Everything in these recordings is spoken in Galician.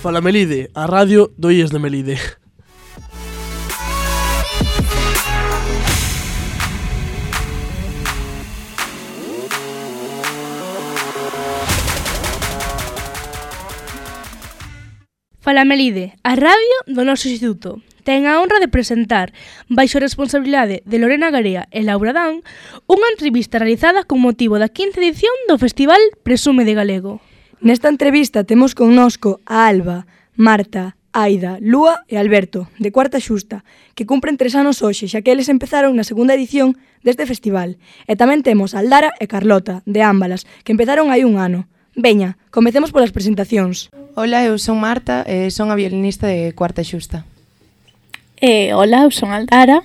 Fala Melide, a radio do IES de Melide. Fala Melide, a radio do noso instituto. Ten a honra de presentar, baixo a responsabilidade de Lorena Garea e Laura Dan, unha entrevista realizada con motivo da 15 edición do Festival Presume de Galego. Nesta entrevista temos connosco a Alba, Marta, Aida, Lúa e Alberto, de Cuarta Xusta, que cumpren tres anos hoxe, xa que eles empezaron na segunda edición deste festival. E tamén temos a Aldara e Carlota, de Ámbalas, que empezaron hai un ano. Veña, comecemos polas presentacións. Ola, eu son Marta e son a violinista de Cuarta Xusta. Eh, hola, eu son Aldara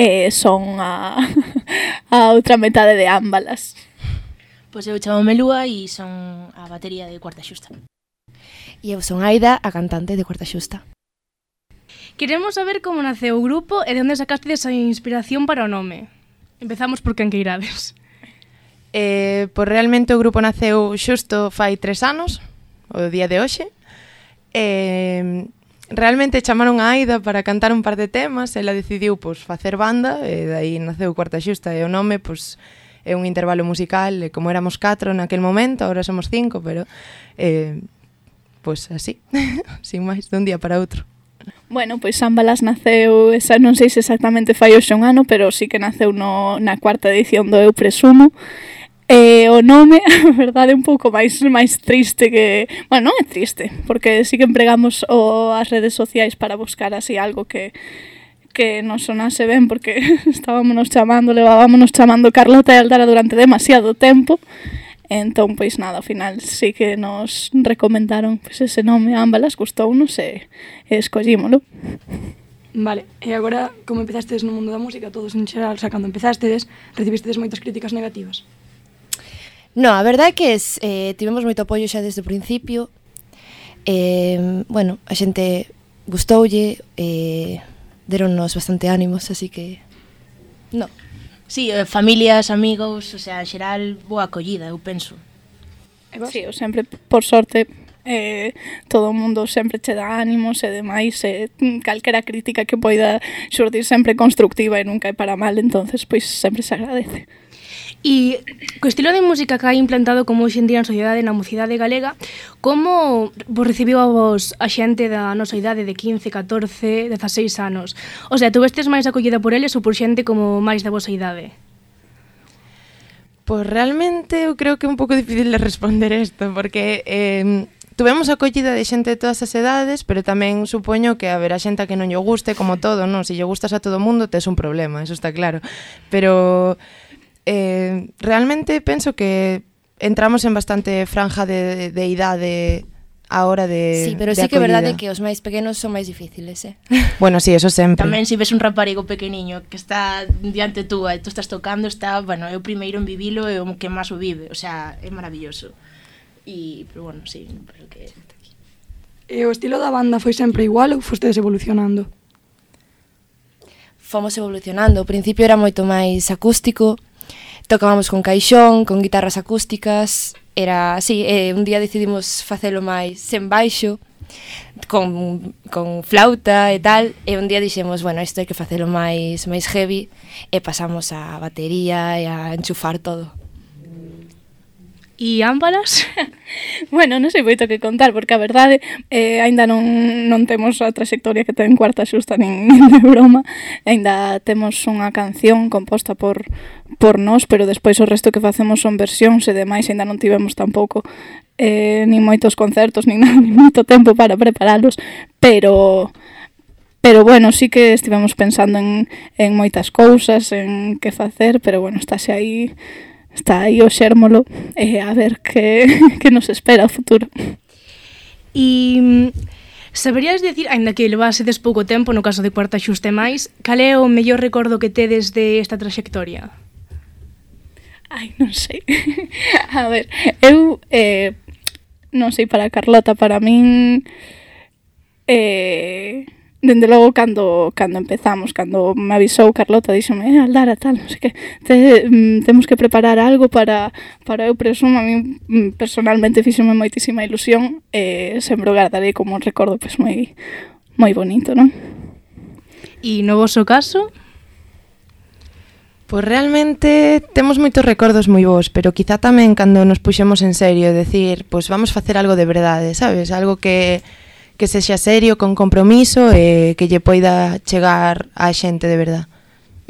e son a, a outra metade de Ámbalas. Pois eu chamo Melúa e son a batería de Cuarta Xusta. E eu son Aida, a cantante de Cuarta Xusta. Queremos saber como naceu o grupo e de onde sacaste esa inspiración para o nome. Empezamos por Canqueirades. Eh, pois realmente o grupo naceu xusto fai tres anos, o día de hoxe. Eh, realmente chamaron a Aida para cantar un par de temas, ela decidiu pois, facer banda, e dai naceu Cuarta Xusta e o nome pois, é un intervalo musical, como éramos catro naquel momento, agora somos cinco, pero eh, pois pues así, sin máis, dun día para outro. Bueno, pois Sambalas naceu, esa, non sei se exactamente fai hoxe un ano, pero sí que naceu no, na cuarta edición do Eu Presumo. E o nome, a verdade, é un pouco máis máis triste que... Bueno, non é triste, porque sí que empregamos o, as redes sociais para buscar así algo que, que non sonase ben porque estábamos chamando, levábamos chamando Carlota e Aldara durante demasiado tempo. Entón, pois nada, ao final sí que nos recomendaron pois, ese nome, ámbalas, gustounos e, e escollímolo. Vale, e agora, como empezastes no mundo da música, todos en xeral, xa cando empezastedes, recibistedes moitas críticas negativas? No, a verdade é que es, eh, tivemos moito apoio xa desde o principio. Eh, bueno, a xente gustoulle, eh, deronnos bastante ánimos, así que no. Sí, eh, familias, amigos, o sea, en xeral boa acollida, eu penso. Eh, sí, eu sempre, por sorte, eh, todo o mundo sempre che dá ánimos e demais e eh, calquera crítica que poida xurdir sempre constructiva e nunca é para mal entonces pois sempre se agradece E co estilo de música que hai implantado como hoxe en día na sociedade, na mocidade galega, como vos recibiu a vos a xente da nosa idade de 15, 14, 16 anos? O sea, tuvestes máis acollida por eles ou por xente como máis da vosa idade? Pois pues realmente eu creo que é un pouco difícil de responder isto, porque eh, tuvemos acollida de xente de todas as edades, pero tamén supoño que haberá xente a que non lle guste, como todo, non? Se lle gustas a todo mundo, tes un problema, eso está claro. Pero eh, realmente penso que entramos en bastante franja de, de, de idade a hora de Sí, pero de sí que é verdade que os máis pequenos son máis difíciles, eh? Bueno, sí, eso sempre. Tamén se si ves un raparigo pequeniño que está diante túa e tú estás tocando, está, bueno, é o primeiro en vivilo e o que máis o vive, o sea, é maravilloso. E, pero bueno, sí, pero que... E o estilo da banda foi sempre igual ou fostedes evolucionando? Fomos evolucionando. Ao principio era moito máis acústico, tocábamos con caixón, con guitarras acústicas, era así, eh, un día decidimos facelo máis sen baixo, con, con flauta e tal, e un día dixemos, bueno, isto hai que facelo máis máis heavy, e pasamos a batería e a enchufar todo e ámbalas. bueno, non sei moito que contar, porque a verdade eh, aínda non, non temos a trayectoria que ten Cuarta Xusta nin, nin de broma. Aínda temos unha canción composta por, por nós, pero despois o resto que facemos son versións e demais, aínda non tivemos tampouco eh, nin moitos concertos, nin, nin moito tempo para preparalos, pero... Pero bueno, sí que estivemos pensando en, en moitas cousas, en que facer, pero bueno, estáse aí está aí o xérmolo e a ver que, que nos espera o futuro. E mm, saberías decir, aínda que levasedes pouco tempo, no caso de Cuarta Xuste máis, cal é o mellor recordo que tedes de esta traxectoria? Ai, non sei. a ver, eu eh, non sei para Carlota, para min eh, Dende logo, cando, cando empezamos, cando me avisou Carlota, díxome, eh, Aldara, tal, non sei que, te, mm, temos que preparar algo para, para eu presumo, a mí mm, personalmente fixome moitísima ilusión, e eh, sempre o guardarei como un recordo pois, pues, moi, moi bonito, non? E no vosso caso? Pois realmente temos moitos recordos moi bons, pero quizá tamén cando nos puxemos en serio, decir, pois pues vamos facer algo de verdade, sabes? Algo que que sexa serio, con compromiso e que lle poida chegar á xente de verdad.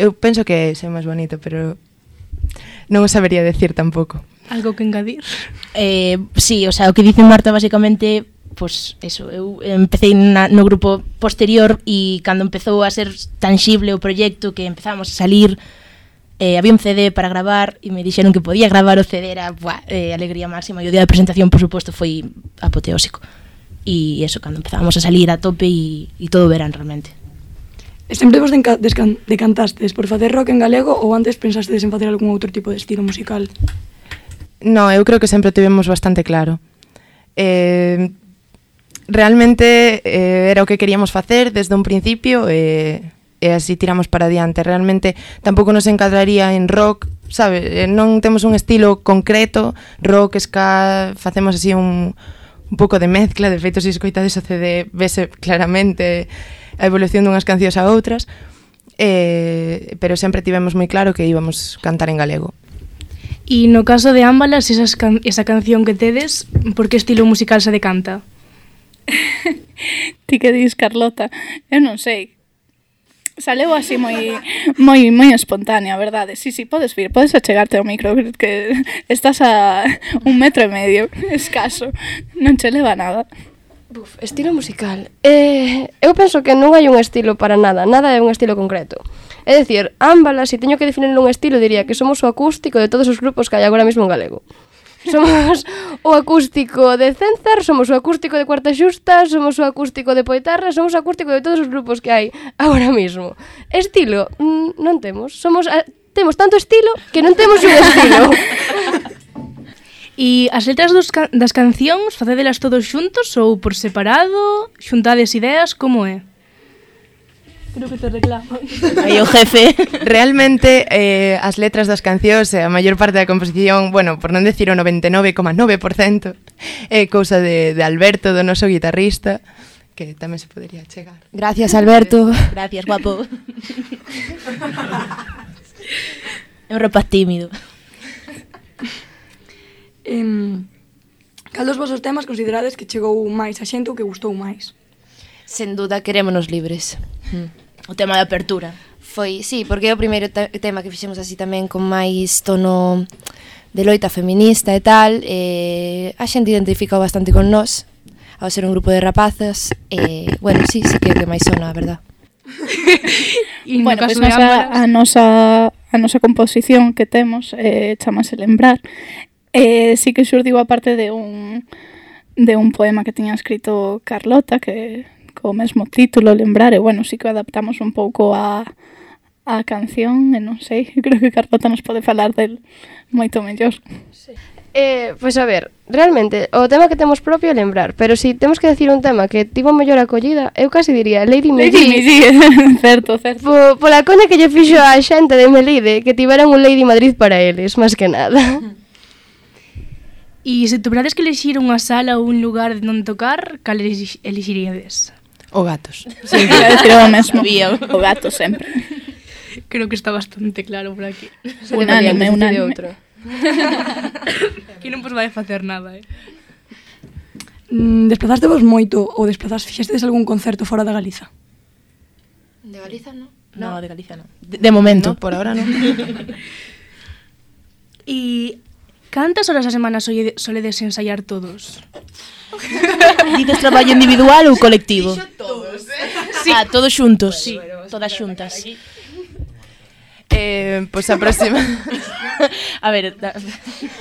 Eu penso que é máis bonito, pero non o sabería decir tampouco. Algo que engadir? Eh, sí, o sea, o que dice Marta basicamente pues eso, eu empecé na, no grupo posterior e cando empezou a ser tangible o proxecto que empezamos a salir eh, había un CD para gravar e me dixeron que podía gravar o CD era buah, eh, alegría máxima e o día da presentación por suposto foi apoteósico e eso, cando empezábamos a salir a tope e, e todo verán realmente. E sempre vos decantastes por facer rock en galego ou antes pensastes en facer algún outro tipo de estilo musical? No, eu creo que sempre tivemos bastante claro. Eh, realmente eh, era o que queríamos facer desde un principio e, eh, e así tiramos para diante. Realmente tampouco nos encadraría en rock, sabe? Eh, non temos un estilo concreto, rock, ska, facemos así un, un pouco de mezcla, de feito, se escoitades o CD, vese claramente a evolución dunhas cancións a outras, eh, pero sempre tivemos moi claro que íbamos cantar en galego. E no caso de Ámbalas, esas can esa canción que tedes, por que estilo musical se decanta? Ti que dis, Carlota? Eu non sei, Saleu así moi moi moi espontánea, verdade? Sí, sí, podes vir, podes achegarte ao micro que estás a un metro e medio, escaso. Non che leva nada. Buf, estilo musical. Eh, eu penso que non hai un estilo para nada, nada é un estilo concreto. É dicir, ámbala, se si teño que definir un estilo, diría que somos o acústico de todos os grupos que hai agora mesmo en galego. Somos o acústico de Cenzar, somos o acústico de Cuarta Xusta, somos o acústico de Poetarra, somos o acústico de todos os grupos que hai agora mesmo. Estilo, mm, non temos. Somos a, temos tanto estilo que non temos un estilo. E as letras dos ca das cancións, facedelas todos xuntos ou por separado? Xuntades ideas, como é? Creo que te reclaman. Aí o jefe. Realmente, eh, as letras das cancións e a maior parte da composición, bueno, por non decir o 99,9%, é cousa de, de Alberto, do noso guitarrista, que tamén se podería chegar. Gracias, Alberto. Gracias, guapo. É un rapaz tímido. Em, cal dos vosos temas considerades que chegou máis a xente ou que gustou máis? Sen duda, querémonos libres. Hmm. O tema de apertura. Foi, sí, porque é o primeiro tema que fixemos así tamén con máis tono de loita feminista e tal. E a xente identificou bastante con nós, ao ser un grupo de rapazas, e, bueno, sí, sí que é o que máis sona, a verdad. e no bueno, caso pues, nosa, a nosa a nosa composición que temos eh, chamase Lembrar eh, sí que xurdiu a parte de un de un poema que tiña escrito Carlota que co mesmo título, lembrar, e bueno, sí que adaptamos un pouco a, a canción, e non sei, creo que Carlota nos pode falar del moito mellor. Sí. Eh, pois a ver, realmente, o tema que temos propio é lembrar, pero si temos que decir un tema que tivo mellor acollida, eu casi diría Lady Melide. Lady Midi, certo, certo. Po, pola coña que lle fixo a xente de Melide que tiveran un Lady Madrid para eles, máis que nada. E se tuverades que elixir unha sala ou un lugar de non tocar, cal elixiríades? O gatos. Sí, decir o mesmo. O gato sempre. Creo que está bastante claro por aquí. Unánime, unánime. Outro. que non vos vai facer nada, eh? Mm, Desplazaste vos moito ou desplazas fixestes algún concerto fora da Galiza? De Galiza, non? No, no, de Galiza non. De, de momento. No, por ahora non. E Cantas horas a semana solle, soledes ensaiar todos? Dices traballo individual ou colectivo? Dixo todos, eh? Sí. Ah, todos xuntos. Sí. Todas xuntas. Eh, pois pues próxima... a ver, da...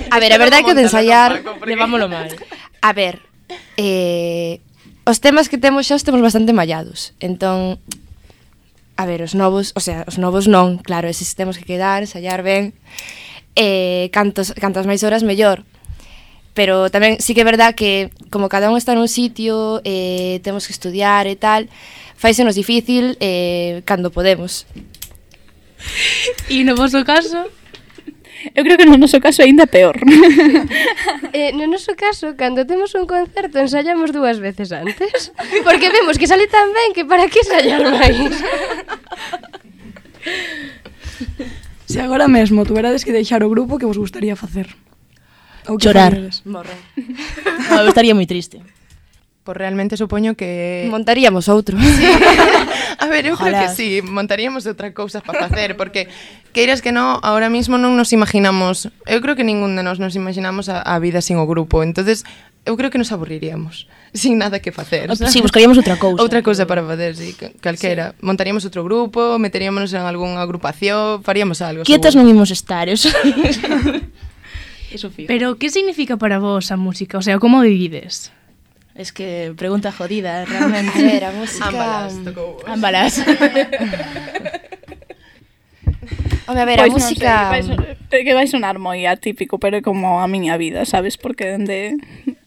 a ver, a verdade é que de ensaiar levámolo mal. A ver, eh, os temas que temos xa os temos bastante mallados. Entón, a ver, os novos, o sea, os novos non, claro, eses temos que quedar, ensaiar ben eh, cantos, cantas máis horas mellor. Pero tamén sí que é verdad que como cada un está nun sitio, eh, temos que estudiar e tal, faisenos difícil eh, cando podemos. E no vosso caso? Eu creo que no noso caso é aínda peor. eh, no noso caso, cando temos un concerto, ensayamos dúas veces antes. Porque vemos que sale tan ben que para que ensayar máis. Se agora mesmo tuverades que deixar o grupo que vos gustaría facer? Ou que Chorar. Morrer. no, eu estaría moi triste. Pois realmente supoño que... Montaríamos outro. Sí. a ver, eu Ojalá. creo que sí, montaríamos outra cousa para facer, porque queiras que no, ahora mismo non nos imaginamos, eu creo que ningún de nós nos imaginamos a, a vida sin o grupo, entonces eu creo que nos aburriríamos sin nada que facer. Ah, o, si, sí, buscaríamos outra cousa. Outra cousa para facer, sí, calquera. Sí. Montaríamos outro grupo, meteríamos en algunha agrupación, faríamos algo. Quietas seguro. non imos estar, eso. eso fío. Pero que significa para vos a música? O sea, como vivides? Es que pregunta jodida, realmente. Era música... Ámbalas, um, tocou vos. Ámbalas. Home, a ver, pois a música... Sei, que, vai, um, que vai sonar moi atípico, pero é como a miña vida, sabes? Porque dende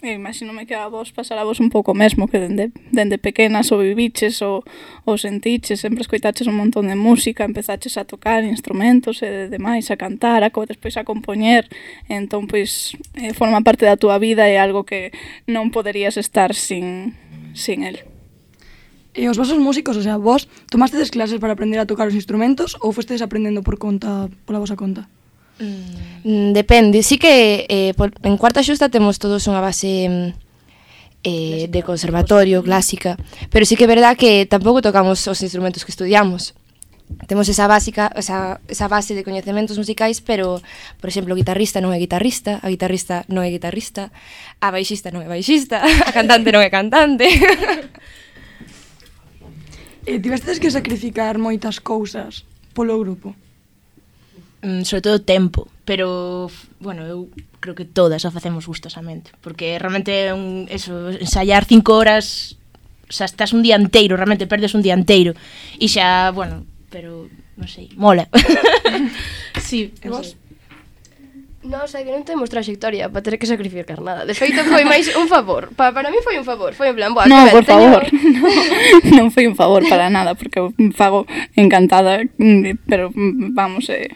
e imagínome que a vos pasará vos un pouco mesmo que dende, dende pequenas o viviches ou, ou sentiches, sempre escoitaches un montón de música, empezaches a tocar instrumentos e demais, a cantar, a co, despois a compoñer, entón pois eh, forma parte da túa vida e algo que non poderías estar sin, sin el. E os vosos músicos, o sea, vos tomastedes clases para aprender a tocar os instrumentos ou fostes aprendendo por conta, pola vosa conta? Mm. mm. Depende, sí que eh, por, en cuarta xusta temos todos unha base mm, eh, de conservatorio, mm. clásica, pero sí que é verdad que tampouco tocamos os instrumentos que estudiamos. Temos esa básica, esa, esa base de coñecementos musicais, pero, por exemplo, o guitarrista non é guitarrista, a guitarrista non é guitarrista, a baixista non é baixista, a cantante non é cantante. e eh, tivestes que sacrificar moitas cousas polo grupo. Mm, sobre todo tempo, pero bueno, eu creo que todas a facemos gustosamente, porque realmente un, eso, ensayar cinco horas o sea, estás un día inteiro, realmente perdes un día inteiro e xa, bueno, pero non sei, mola. sí, e vos? Non que non temos trayectoria para ter que sacrificar nada. De feito, foi máis un favor. Pa, para mí foi un favor. Foi en plan, boa, Non, por teño... favor. no, non foi un favor para nada, porque eu fago encantada, mm, pero mm, vamos, eh,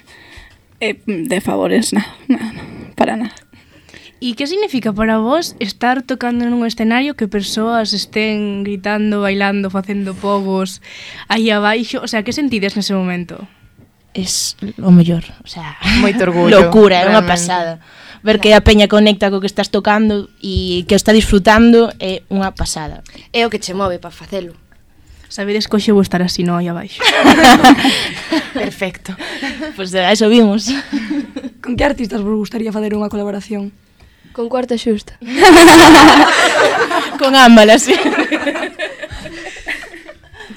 Eh, de favores, nada, nada, para nada. E que significa para vos estar tocando nun escenario que persoas estén gritando, bailando, facendo pogos aí abaixo? O sea, que sentides nese momento? Es o mellor, o sea, moito orgullo. Locura, é unha pasada. Ver que a peña conecta co que estás tocando e que o está disfrutando é unha pasada. É o que che move para facelo. Saber vou estar así no aí abaixo. Perfecto. Pois pues, a eso vimos. Con que artistas vos gustaría fazer unha colaboración? Con Cuarta Xusta. Con ámbalas, sí.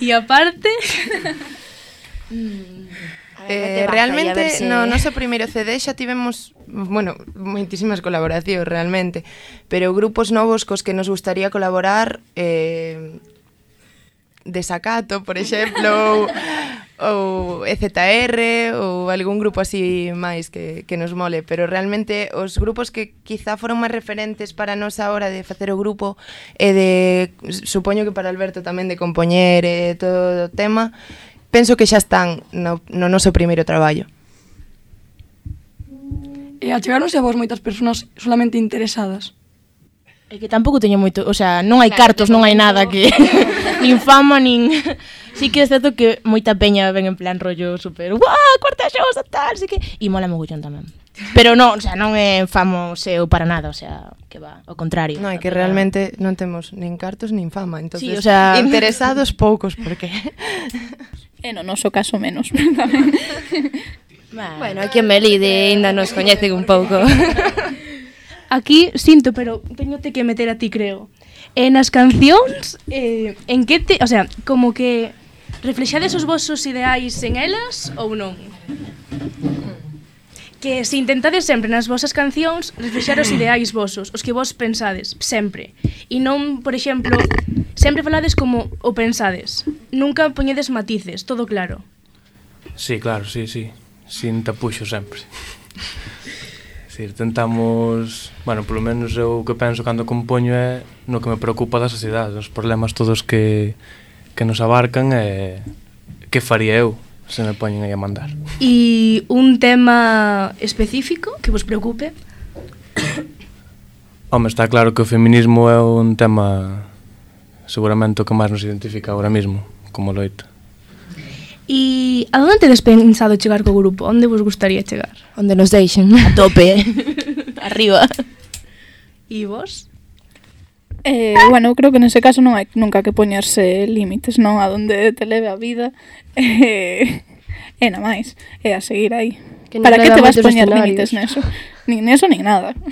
E aparte... Eh, realmente se... no noso primeiro CD xa tivemos, bueno, moitísimas colaboracións realmente, pero grupos novos cos que nos gustaría colaborar eh, Desacato, por exemplo, ou, ou EZR ou algún grupo así máis que, que nos mole, pero realmente os grupos que quizá foron máis referentes para nós a hora de facer o grupo e de, supoño que para Alberto tamén de compoñer e todo o tema, penso que xa están no, no noso primeiro traballo. E achegaronse a vos moitas persoas solamente interesadas. É que tampouco teño moito, o sea, non hai claro, cartos, non hai nada que... nin fama, nin... Sí que é certo que moita peña ven en plan rollo super... Uah, cuarta shows a tal, sí que... E mola mogollón tamén. Pero non, o sea, non é famo seu para nada, o sea, que va, ao contrario. Non, é que para... realmente non temos nin cartos nin fama, entonces sí, o sea... interesados poucos, porque... E no noso caso menos, tamén. Bueno, bueno, aquí en Melide ainda nos coñecen un pouco. Aquí sinto, pero teñote que meter a ti, creo. E nas cancións, eh, en que te, o sea, como que reflexades os vosos ideais en elas ou non? Que se intentades sempre nas vosas cancións reflexar os ideais vosos, os que vos pensades, sempre. E non, por exemplo, sempre falades como o pensades. Nunca poñedes matices, todo claro. Sí, claro, sí, sí. Sin tapuxo sempre decir, tentamos, bueno, polo menos eu o que penso cando compoño é no que me preocupa da sociedade, os problemas todos que, que nos abarcan e que faría eu se me poñen aí a mandar. E un tema específico que vos preocupe? Home, está claro que o feminismo é un tema seguramente o que máis nos identifica agora mesmo como loita. E a onde tedes pensado chegar co grupo? Onde vos gustaría chegar? Onde nos deixen. A tope. Arriba. E vos? Eh, bueno, eu creo que nese caso non hai nunca que poñerse límites, non? A donde te leve a vida. Eh, e na máis, e a seguir aí. Que Para que te vas poñer límites neso? Nin neso, nin nada.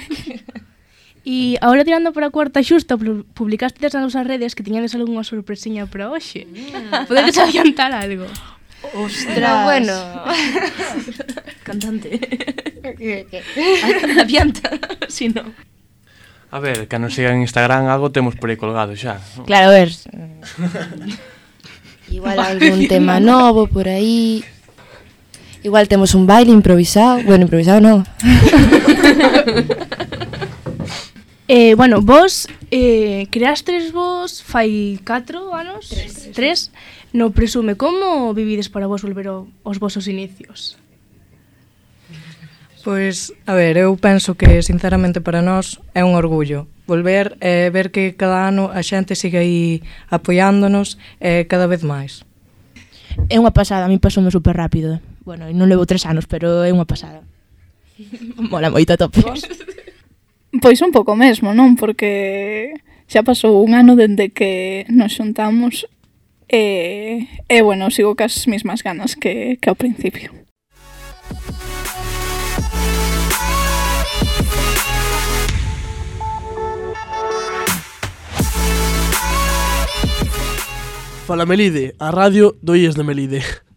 E agora tirando para a cuarta xusta, publicaste nas nosas redes que tiñades algunha sorpresiña para hoxe. Mm. Podedes adiantar algo? Ostras. Pero bueno. Cantante. ¿Qué, qué? Adianta, si no. A ver, que nos sigan en Instagram algo temos por aí colgado xa. Claro, a ver. Igual algún tema novo por aí. Igual temos un baile improvisado. Bueno, improvisado non. Eh, bueno, vos eh, creastres vos fai 4 anos, 3, no presume. Como vivides para vos volver aos vosos inicios? Pois, a ver, eu penso que sinceramente para nós é un orgullo volver e eh, ver que cada ano a xente sigue aí apoiándonos eh, cada vez máis. É unha pasada, a mí pasoume super rápido. Eh. Bueno, non levo tres anos, pero é unha pasada. Mola moito a tope. Pois un pouco mesmo, non? Porque xa pasou un ano dende que nos xuntamos e, e bueno, sigo cas mismas ganas que, que ao principio. Fala Melide, a radio do IES de Melide.